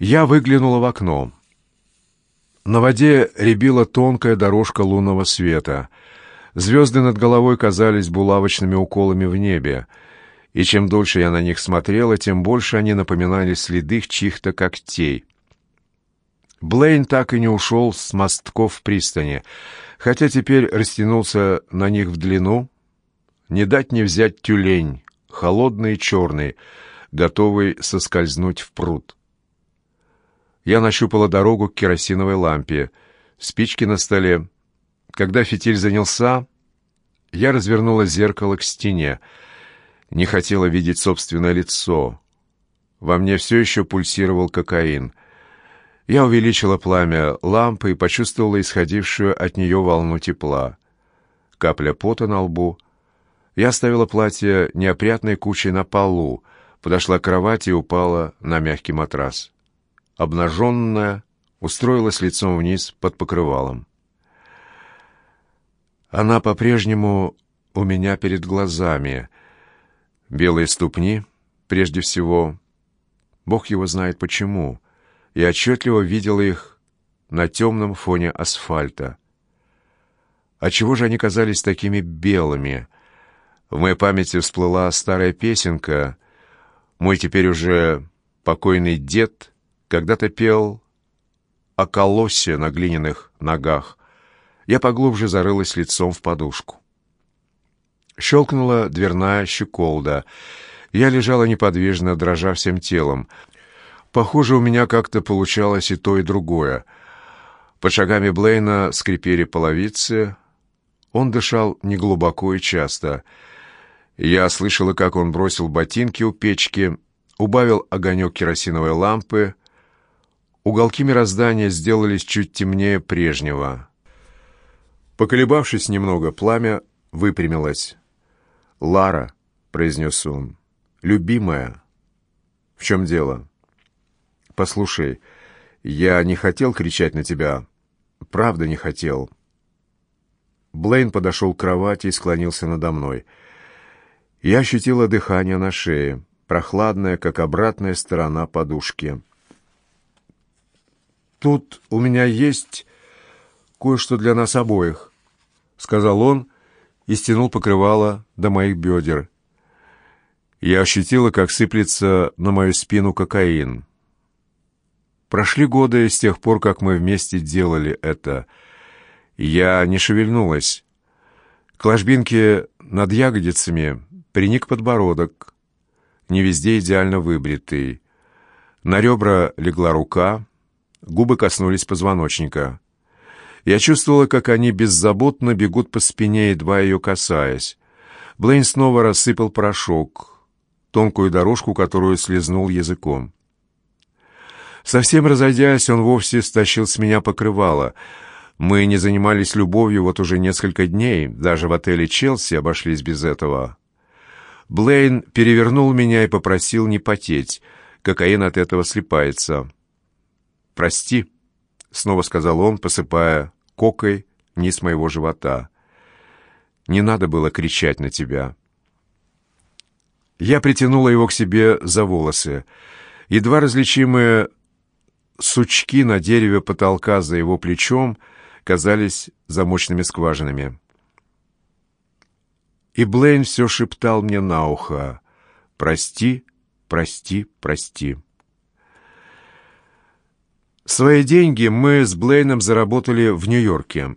Я выглянула в окно. На воде рябила тонкая дорожка лунного света. Звезды над головой казались булавочными уколами в небе, и чем дольше я на них смотрела, тем больше они напоминали следы чьих-то когтей. Блейн так и не ушел с мостков пристани, хотя теперь растянулся на них в длину. Не дать не взять тюлень, холодный и черный, готовый соскользнуть в пруд. Я нащупала дорогу к керосиновой лампе, спички на столе. Когда фитиль занялся, я развернула зеркало к стене. Не хотела видеть собственное лицо. Во мне все еще пульсировал кокаин. Я увеличила пламя лампы и почувствовала исходившую от нее волну тепла. Капля пота на лбу. Я оставила платье неопрятной кучей на полу, подошла к кровати и упала на мягкий матрас обнаженная, устроилась лицом вниз под покрывалом. Она по-прежнему у меня перед глазами. Белые ступни, прежде всего. Бог его знает почему. Я отчетливо видел их на темном фоне асфальта. А чего же они казались такими белыми? В моей памяти всплыла старая песенка. Мой теперь уже покойный дед когда-то пел о колоссе на глиняных ногах. Я поглубже зарылась лицом в подушку. Щелкнула дверная щеколда. Я лежала неподвижно, дрожа всем телом. Похоже, у меня как-то получалось и то, и другое. Под шагами Блейна скрипели половицы. Он дышал неглубоко и часто. Я слышала, как он бросил ботинки у печки, убавил огонек керосиновой лампы, уголки мироздания сделались чуть темнее прежнего. Поколебавшись немного, пламя выпрямилось. «Лара», — произнес он, — «любимая». «В чем дело?» «Послушай, я не хотел кричать на тебя. Правда не хотел». Блейн подошел к кровати и склонился надо мной. Я ощутила дыхание на шее, прохладное, как обратная сторона подушки. «Тут у меня есть кое-что для нас обоих», — сказал он и стянул покрывало до моих бедер. Я ощутила, как сыплется на мою спину кокаин. Прошли годы с тех пор, как мы вместе делали это. Я не шевельнулась. К ложбинке над ягодицами приник подбородок, не везде идеально выбритый. На ребра легла рука, Губы коснулись позвоночника. Я чувствовала, как они беззаботно бегут по спине, едва ее касаясь. Блейн снова рассыпал порошок, тонкую дорожку, которую слезнул языком. Совсем разойдясь, он вовсе стащил с меня покрывало. Мы не занимались любовью вот уже несколько дней, даже в отеле «Челси» обошлись без этого. Блейн перевернул меня и попросил не потеть. Кокаин от этого слипается. «Прости», — снова сказал он, посыпая кокой низ моего живота. «Не надо было кричать на тебя». Я притянула его к себе за волосы. Едва различимые сучки на дереве потолка за его плечом казались замочными скважинами. И Блейн все шептал мне на ухо «Прости, прости, прости». Свои деньги мы с Блейном заработали в Нью-Йорке.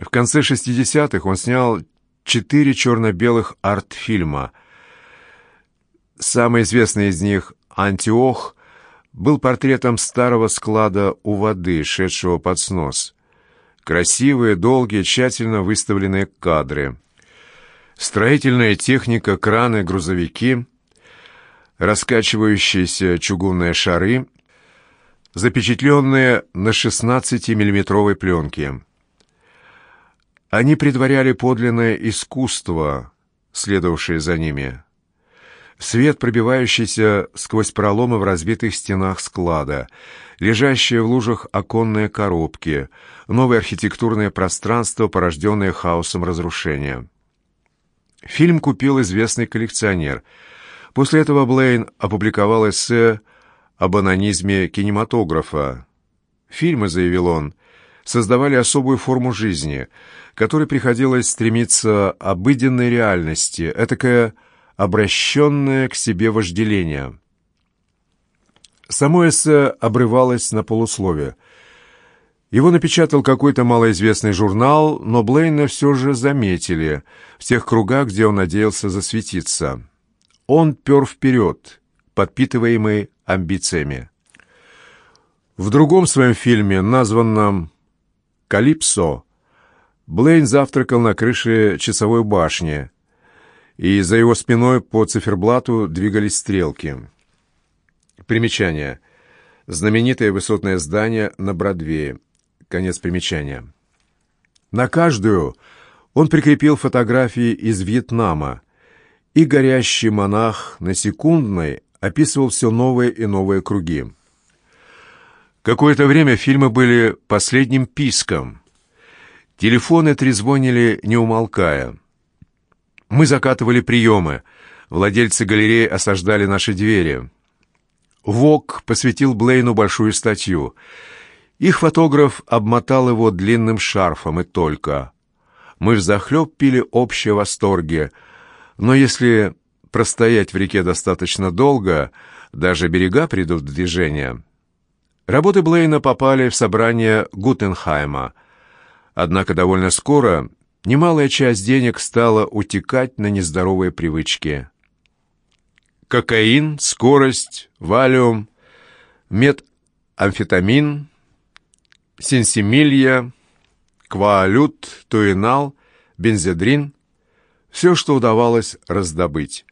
В конце 60-х он снял четыре черно-белых арт-фильма. Самый известный из них «Антиох» был портретом старого склада у воды, шедшего под снос. Красивые, долгие, тщательно выставленные кадры. Строительная техника, краны, грузовики, раскачивающиеся чугунные шары — запечатленные на 16-миллиметровой пленке. Они предваряли подлинное искусство, следовавшее за ними. Свет, пробивающийся сквозь проломы в разбитых стенах склада, лежащие в лужах оконные коробки, новое архитектурное пространство, порожденное хаосом разрушения. Фильм купил известный коллекционер. После этого Блейн опубликовал эссе об анонизме кинематографа. Фильмы, заявил он, создавали особую форму жизни, которой приходилось стремиться обыденной реальности, этакое обращенное к себе вожделение. Само эссе обрывалось на полусловие. Его напечатал какой-то малоизвестный журнал, но Блейна все же заметили в тех кругах, где он надеялся засветиться. Он пер вперед, подпитываемый амбициями. В другом своем фильме, названном «Калипсо», Блейн завтракал на крыше часовой башни, и за его спиной по циферблату двигались стрелки. Примечание. Знаменитое высотное здание на Бродвее. Конец примечания. На каждую он прикрепил фотографии из Вьетнама, и горящий монах на секундной описывал все новые и новые круги. Какое-то время фильмы были последним писком. Телефоны трезвонили, не умолкая. Мы закатывали приемы. Владельцы галереи осаждали наши двери. ВОК посвятил Блейну большую статью. Их фотограф обмотал его длинным шарфом и только. Мы взахлеб пили общие восторги, но если простоять в реке достаточно долго, даже берега придут в движение. Работы Блейна попали в собрание Гутенхайма, однако довольно скоро немалая часть денег стала утекать на нездоровые привычки. Кокаин, скорость, валиум, метамфетамин, сенсимилья, кваолют, туинал, бензедрин — все, что удавалось раздобыть.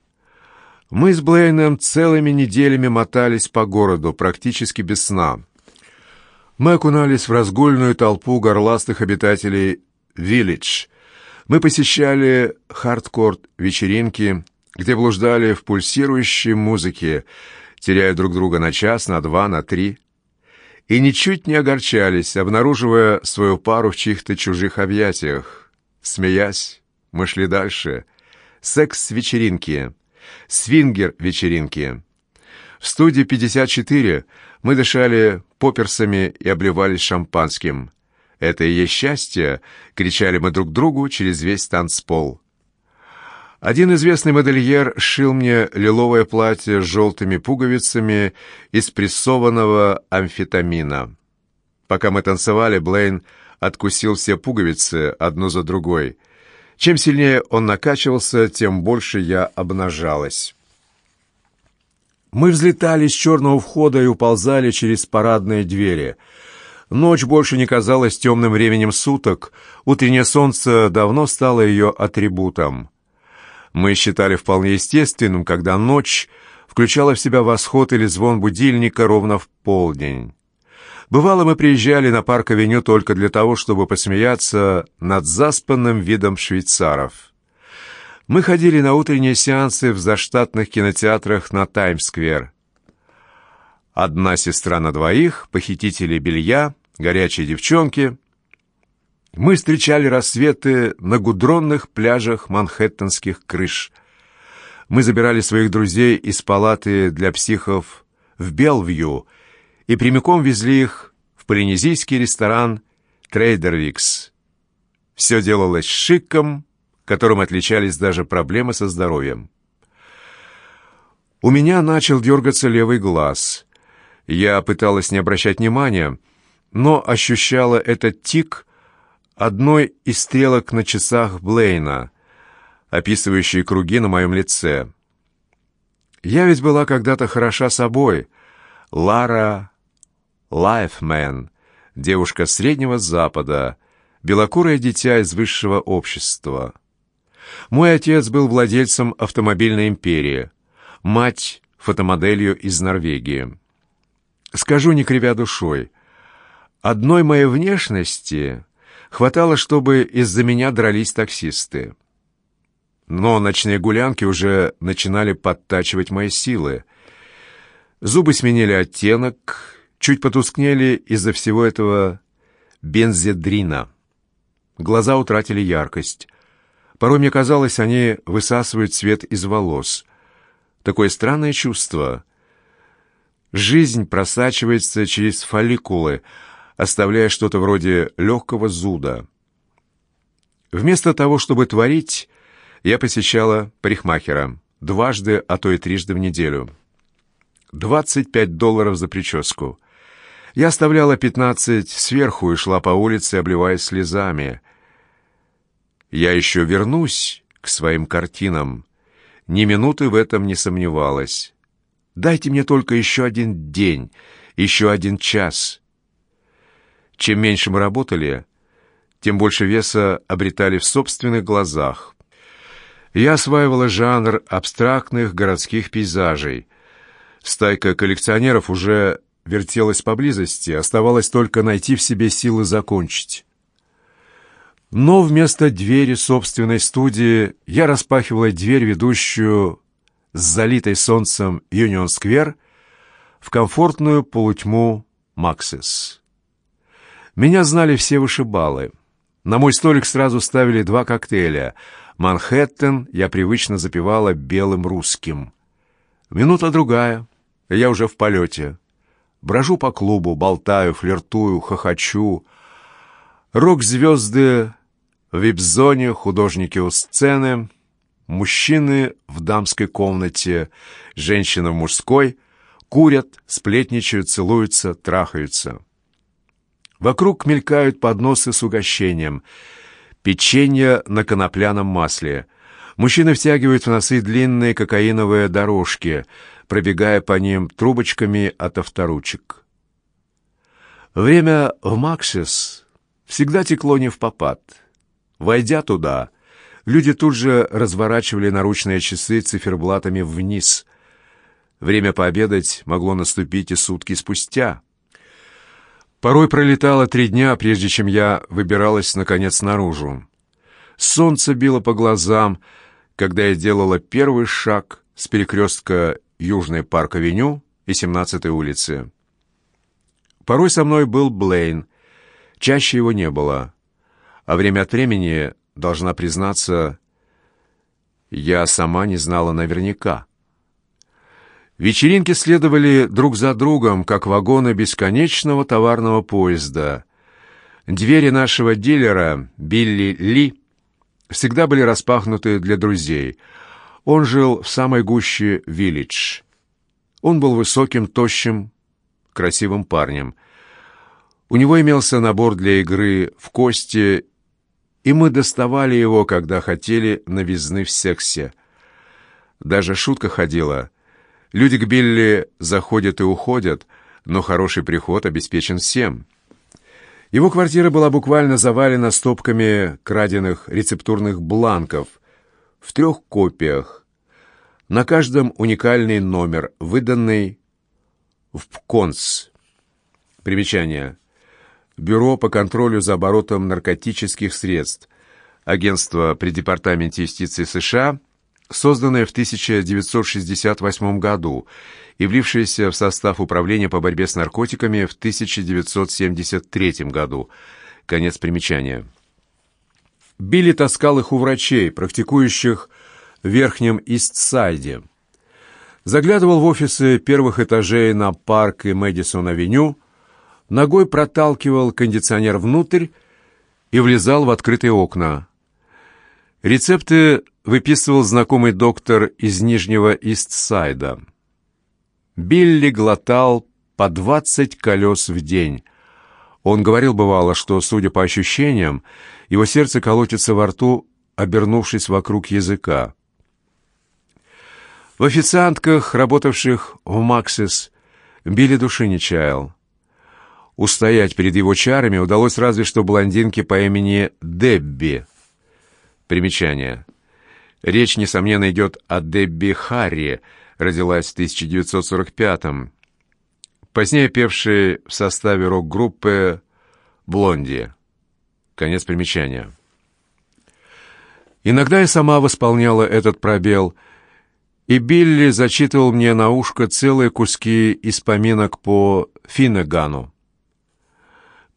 Мы с Блейном целыми неделями мотались по городу, практически без сна. Мы окунались в разгульную толпу горластых обитателей «Виллидж». Мы посещали хардкор-вечеринки, где блуждали в пульсирующей музыке, теряя друг друга на час, на два, на три. И ничуть не огорчались, обнаруживая свою пару в чьих-то чужих объятиях. Смеясь, мы шли дальше. Секс-вечеринки свингер-вечеринки. В студии 54 мы дышали поперсами и обливались шампанским. «Это и есть счастье!» — кричали мы друг другу через весь танцпол. Один известный модельер шил мне лиловое платье с желтыми пуговицами из прессованного амфетамина. Пока мы танцевали, Блейн откусил все пуговицы одну за другой — чем сильнее он накачивался, тем больше я обнажалась. Мы взлетали с черного входа и уползали через парадные двери. Ночь больше не казалась темным временем суток, утреннее солнце давно стало ее атрибутом. Мы считали вполне естественным, когда ночь включала в себя восход или звон будильника ровно в полдень. Бывало, мы приезжали на парк-авеню только для того, чтобы посмеяться над заспанным видом швейцаров. Мы ходили на утренние сеансы в заштатных кинотеатрах на Таймс-сквер. Одна сестра на двоих, похитители белья, горячие девчонки. Мы встречали рассветы на гудронных пляжах манхэттенских крыш. Мы забирали своих друзей из палаты для психов в Белвью и прямиком везли их в полинезийский ресторан «Трейдервикс». Все делалось шиком, которым отличались даже проблемы со здоровьем. У меня начал дергаться левый глаз. Я пыталась не обращать внимания, но ощущала этот тик одной из стрелок на часах Блейна, описывающей круги на моем лице. Я ведь была когда-то хороша собой. Лара Лайфмен, девушка Среднего Запада, белокурое дитя из высшего общества. Мой отец был владельцем автомобильной империи, мать — фотомоделью из Норвегии. Скажу, не кривя душой, одной моей внешности хватало, чтобы из-за меня дрались таксисты. Но ночные гулянки уже начинали подтачивать мои силы. Зубы сменили оттенок, чуть потускнели из-за всего этого бензедрина. Глаза утратили яркость. Порой мне казалось, они высасывают цвет из волос. Такое странное чувство. Жизнь просачивается через фолликулы, оставляя что-то вроде легкого зуда. Вместо того, чтобы творить, я посещала парикмахера дважды, а то и трижды в неделю. 25 долларов за прическу. Я оставляла 15 сверху и шла по улице, обливаясь слезами. Я еще вернусь к своим картинам. Ни минуты в этом не сомневалась. Дайте мне только еще один день, еще один час. Чем меньше мы работали, тем больше веса обретали в собственных глазах. Я осваивала жанр абстрактных городских пейзажей. Стайка коллекционеров уже вертелась поблизости, оставалось только найти в себе силы закончить. Но вместо двери собственной студии я распахивала дверь, ведущую с залитой солнцем Юнион-сквер в комфортную полутьму Максис. Меня знали все вышибалы. На мой столик сразу ставили два коктейля. «Манхэттен» я привычно запивала белым русским. Минута-другая, я уже в полете. Брожу по клубу, болтаю, флиртую, хохочу. Рок-звезды в вип-зоне, художники у сцены, мужчины в дамской комнате, женщины в мужской, курят, сплетничают, целуются, трахаются. Вокруг мелькают подносы с угощением. Печенье на конопляном масле. Мужчины втягивают в носы длинные кокаиновые дорожки — пробегая по ним трубочками от авторучек. Время в Максис всегда текло не в попад. Войдя туда, люди тут же разворачивали наручные часы циферблатами вниз. Время пообедать могло наступить и сутки спустя. Порой пролетало три дня, прежде чем я выбиралась, наконец, наружу. Солнце било по глазам, когда я делала первый шаг с перекрестка Южный парк-авеню и 17-й улицы. Порой со мной был Блейн, чаще его не было, а время от времени, должна признаться, я сама не знала наверняка. Вечеринки следовали друг за другом, как вагоны бесконечного товарного поезда. Двери нашего дилера, Билли Ли, всегда были распахнуты для друзей — он жил в самой гуще Виллидж. Он был высоким, тощим, красивым парнем. У него имелся набор для игры в кости, и мы доставали его, когда хотели новизны в сексе. Даже шутка ходила. Люди к Билли заходят и уходят, но хороший приход обеспечен всем. Его квартира была буквально завалена стопками краденных рецептурных бланков — в трех копиях. На каждом уникальный номер, выданный в ПКОНС. Примечание. Бюро по контролю за оборотом наркотических средств. Агентство при Департаменте юстиции США, созданное в 1968 году и влившееся в состав Управления по борьбе с наркотиками в 1973 году. Конец примечания. Билли таскал их у врачей, практикующих в Верхнем Истсайде. Заглядывал в офисы первых этажей на парк и Мэдисон-авеню, ногой проталкивал кондиционер внутрь и влезал в открытые окна. Рецепты выписывал знакомый доктор из Нижнего Истсайда. Билли глотал по двадцать колес в день. Он говорил, бывало, что, судя по ощущениям, его сердце колотится во рту, обернувшись вокруг языка. В официантках, работавших в «Максис», Билли души не чаял. Устоять перед его чарами удалось разве что блондинке по имени Дебби. Примечание. Речь, несомненно, идет о Дебби Харри, родилась в 1945-м. Позднее певшей в составе рок-группы «Блонди». Конец примечания. Иногда я сама восполняла этот пробел, и Билли зачитывал мне на ушко целые куски из поминок по Финнегану.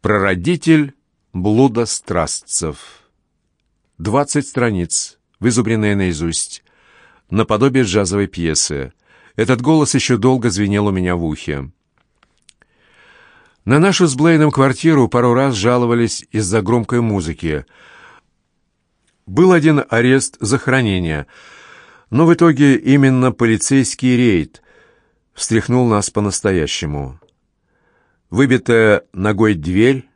«Прародитель блуда страстцев». Двадцать страниц, вызубренные наизусть, наподобие джазовой пьесы. Этот голос еще долго звенел у меня в ухе. На нашу с Блейном квартиру пару раз жаловались из-за громкой музыки. Был один арест за хранение, но в итоге именно полицейский рейд встряхнул нас по-настоящему. Выбитая ногой дверь,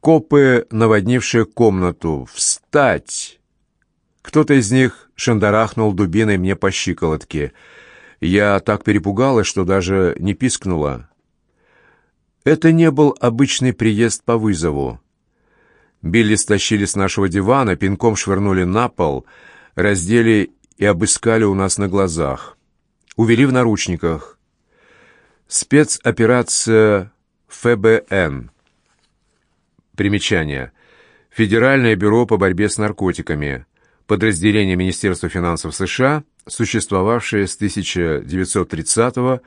копы, наводнившие комнату. «Встать!» Кто-то из них шандарахнул дубиной мне по щиколотке. Я так перепугалась, что даже не пискнула. Это не был обычный приезд по вызову. Билли стащили с нашего дивана, пинком швырнули на пол, раздели и обыскали у нас на глазах. Увели в наручниках. Спецоперация ФБН. Примечание. Федеральное бюро по борьбе с наркотиками. Подразделение Министерства финансов США, существовавшее с 1930 года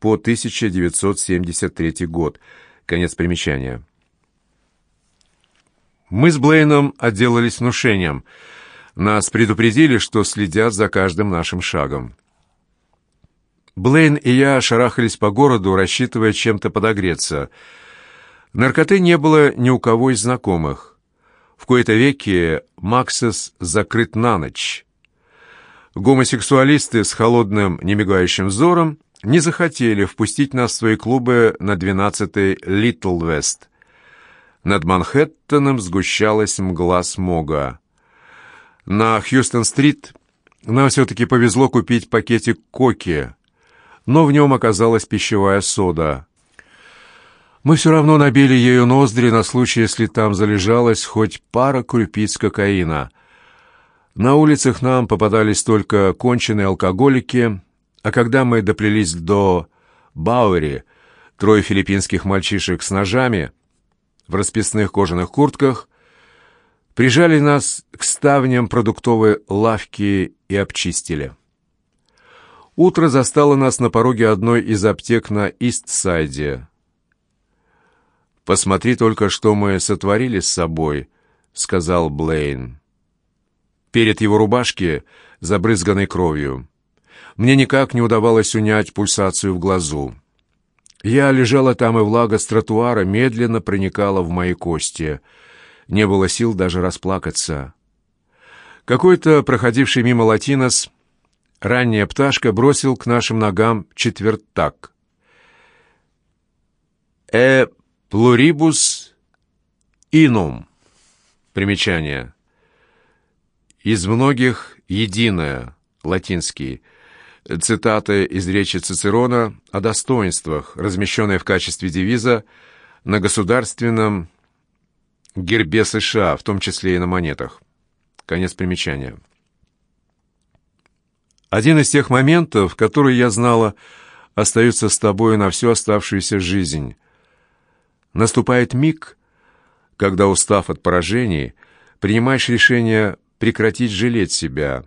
по 1973 год. Конец примечания. Мы с Блейном отделались внушением. Нас предупредили, что следят за каждым нашим шагом. Блейн и я шарахались по городу, рассчитывая чем-то подогреться. Наркоты не было ни у кого из знакомых. В кои-то веки Максес закрыт на ночь. Гомосексуалисты с холодным, немигающим взором не захотели впустить нас в свои клубы на 12-й Литл Вест. Над Манхэттеном сгущалась мгла смога. На Хьюстон-стрит нам все-таки повезло купить пакетик коки, но в нем оказалась пищевая сода. Мы все равно набили ею ноздри на случай, если там залежалась хоть пара крупиц кокаина. На улицах нам попадались только конченые алкоголики — а когда мы доплелись до Бауэри, трое филиппинских мальчишек с ножами в расписных кожаных куртках прижали нас к ставням продуктовой лавки и обчистили. Утро застало нас на пороге одной из аптек на Ист-Сайде. «Посмотри только, что мы сотворили с собой», — сказал Блейн. Перед его рубашки, забрызганной кровью. Мне никак не удавалось унять пульсацию в глазу. Я лежала там, и влага с тротуара медленно проникала в мои кости. Не было сил даже расплакаться. Какой-то проходивший мимо латинос, ранняя пташка, бросил к нашим ногам четвертак. «Э плурибус инум». Примечание. «Из многих единое», латинский – цитата из речи Цицерона о достоинствах, размещенная в качестве девиза на государственном гербе США, в том числе и на монетах. Конец примечания. Один из тех моментов, которые я знала, остаются с тобой на всю оставшуюся жизнь. Наступает миг, когда, устав от поражений, принимаешь решение прекратить жалеть себя,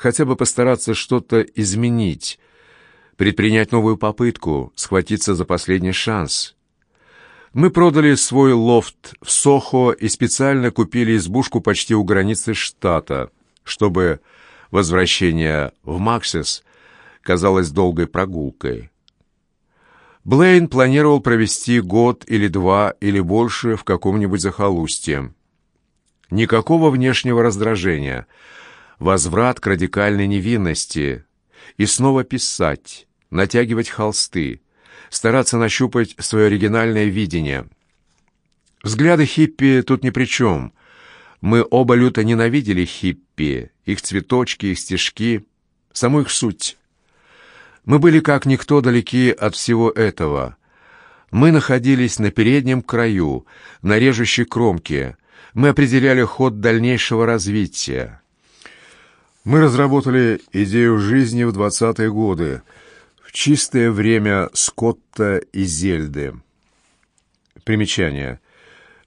хотя бы постараться что-то изменить, предпринять новую попытку, схватиться за последний шанс. Мы продали свой лофт в Сохо и специально купили избушку почти у границы штата, чтобы возвращение в Максис казалось долгой прогулкой. Блейн планировал провести год или два или больше в каком-нибудь захолустье. Никакого внешнего раздражения — возврат к радикальной невинности, и снова писать, натягивать холсты, стараться нащупать свое оригинальное видение. Взгляды хиппи тут ни при чем. Мы оба люто ненавидели хиппи, их цветочки, их стежки, саму их суть. Мы были как никто далеки от всего этого. Мы находились на переднем краю, на режущей кромке. Мы определяли ход дальнейшего развития. Мы разработали идею жизни в 20-е годы, в чистое время Скотта и Зельды. Примечание.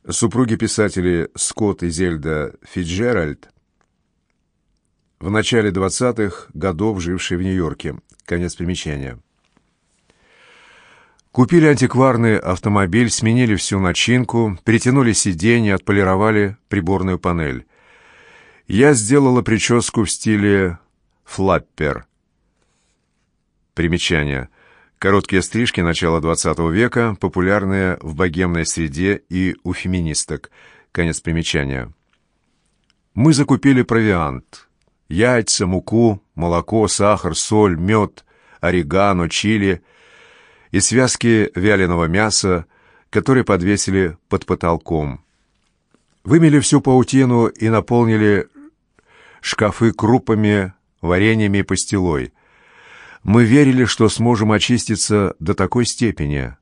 Супруги писателей Скотт и Зельда Фитджеральд в начале 20-х годов жившие в Нью-Йорке. Конец примечания. Купили антикварный автомобиль, сменили всю начинку, перетянули сиденья, отполировали приборную панель я сделала прическу в стиле флаппер. Примечание. Короткие стрижки начала XX века, популярные в богемной среде и у феминисток. Конец примечания. Мы закупили провиант. Яйца, муку, молоко, сахар, соль, мед, орегано, чили и связки вяленого мяса, которые подвесили под потолком. Вымели всю паутину и наполнили шкафы крупами, вареньями и пастилой. Мы верили, что сможем очиститься до такой степени.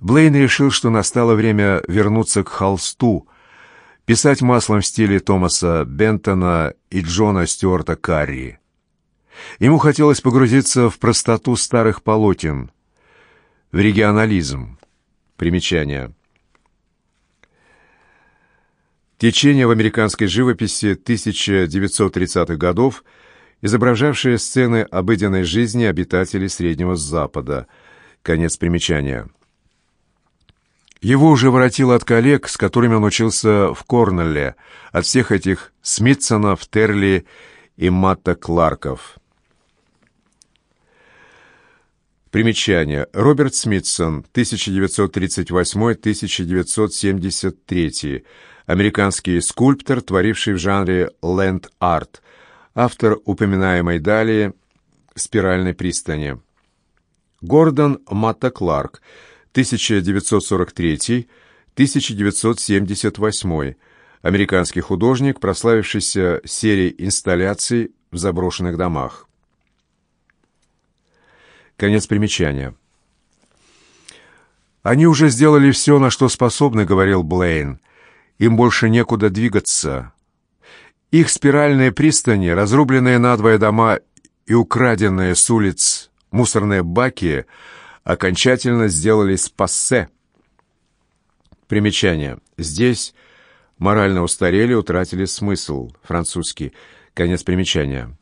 Блейн решил, что настало время вернуться к холсту, писать маслом в стиле Томаса Бентона и Джона Стюарта Карри. Ему хотелось погрузиться в простоту старых полотен, в регионализм. Примечание. Течение в американской живописи 1930-х годов, изображавшее сцены обыденной жизни обитателей Среднего Запада. Конец примечания. Его уже воротило от коллег, с которыми он учился в Корнелле, от всех этих Смитсонов, Терли и Матта Кларков. Примечание. Роберт Смитсон, 1938-1973 американский скульптор, творивший в жанре ленд-арт, автор упоминаемой далее «Спиральной пристани». Гордон Матта Кларк, 1943-1978, американский художник, прославившийся серией инсталляций в заброшенных домах. Конец примечания. «Они уже сделали все, на что способны», — говорил Блейн. Им больше некуда двигаться. Их спиральные пристани, разрубленные надвое дома и украденные с улиц мусорные баки окончательно сделались пассе. Примечание. Здесь морально устарели, утратили смысл. Французский. Конец примечания.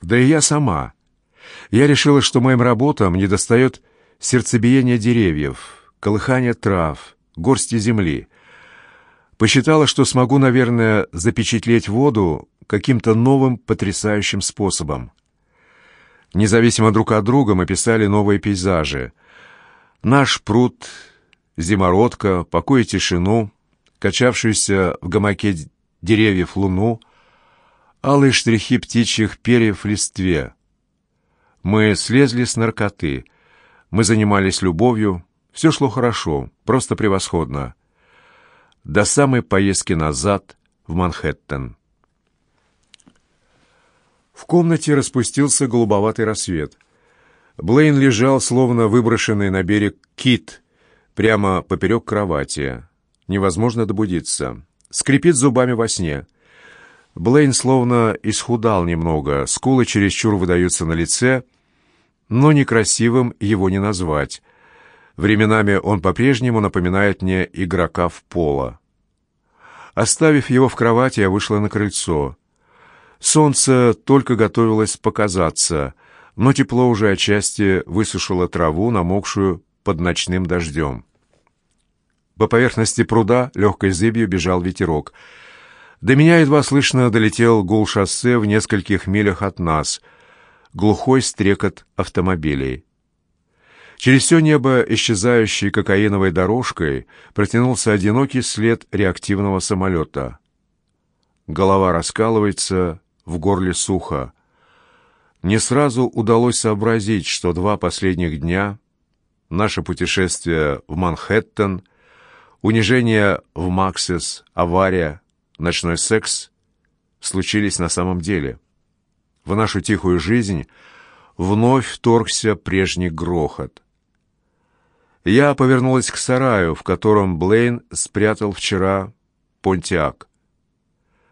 Да и я сама. Я решила, что моим работам недостает сердцебиения деревьев, колыхания трав, горсти земли — Посчитала, что смогу, наверное, запечатлеть воду каким-то новым потрясающим способом. Независимо друг от друга мы писали новые пейзажи. Наш пруд, зимородка, покой и тишину, качавшуюся в гамаке деревьев луну, алые штрихи птичьих перьев в листве. Мы слезли с наркоты, мы занимались любовью, все шло хорошо, просто превосходно до самой поездки назад в Манхэттен. В комнате распустился голубоватый рассвет. Блейн лежал, словно выброшенный на берег кит, прямо поперек кровати. Невозможно добудиться. Скрипит зубами во сне. Блейн словно исхудал немного, скулы чересчур выдаются на лице, но некрасивым его не назвать. Временами он по-прежнему напоминает мне игрока в поло. Оставив его в кровати, я вышла на крыльцо. Солнце только готовилось показаться, но тепло уже отчасти высушило траву, намокшую под ночным дождем. По поверхности пруда легкой зыбью бежал ветерок. До меня едва слышно долетел гул шоссе в нескольких милях от нас, глухой стрекот автомобилей. Через все небо, исчезающей кокаиновой дорожкой, протянулся одинокий след реактивного самолета. Голова раскалывается, в горле сухо. Не сразу удалось сообразить, что два последних дня, наше путешествие в Манхэттен, унижение в Максис, авария, ночной секс случились на самом деле. В нашу тихую жизнь вновь вторгся прежний грохот. Я повернулась к сараю, в котором Блейн спрятал вчера понтиак.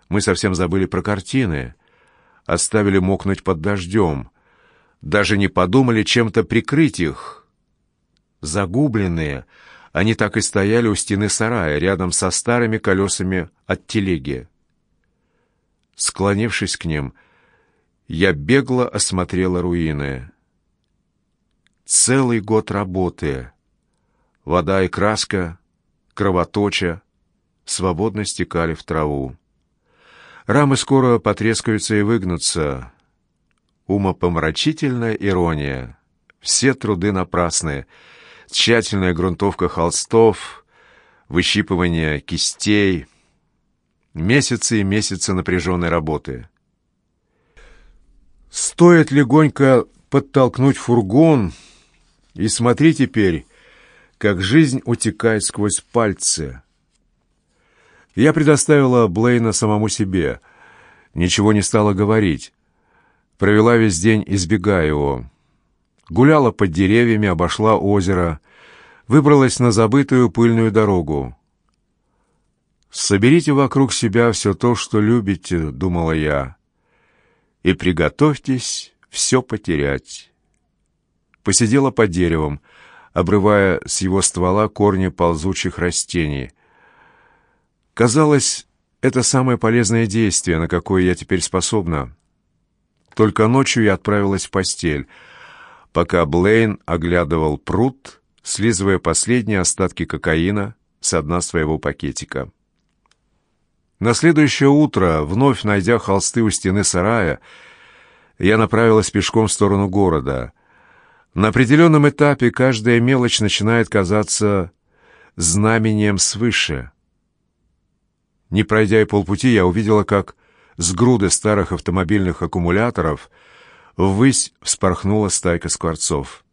Мы совсем забыли про картины, оставили мокнуть под дождем, даже не подумали чем-то прикрыть их. Загубленные, они так и стояли у стены сарая, рядом со старыми колесами от телеги. Склонившись к ним, я бегло осмотрела руины. Целый год работы — Вода и краска, кровоточа, свободно стекали в траву. Рамы скоро потрескаются и выгнутся. умопомрачительная ирония. Все труды напрасны. Тщательная грунтовка холстов, выщипывание кистей, месяцы и месяцы напряженной работы. Стоит легонько подтолкнуть фургон, и смотри теперь, как жизнь утекает сквозь пальцы. Я предоставила Блейна самому себе, ничего не стала говорить. Провела весь день, избегая его. Гуляла под деревьями, обошла озеро, выбралась на забытую пыльную дорогу. «Соберите вокруг себя все то, что любите», — думала я, — «и приготовьтесь все потерять». Посидела под деревом, обрывая с его ствола корни ползучих растений. Казалось, это самое полезное действие, на какое я теперь способна. Только ночью я отправилась в постель, пока Блейн оглядывал пруд, слизывая последние остатки кокаина с дна своего пакетика. На следующее утро, вновь найдя холсты у стены сарая, я направилась пешком в сторону города. На определенном этапе каждая мелочь начинает казаться знамением свыше. Не пройдя и полпути, я увидела, как с груды старых автомобильных аккумуляторов ввысь вспорхнула стайка скворцов.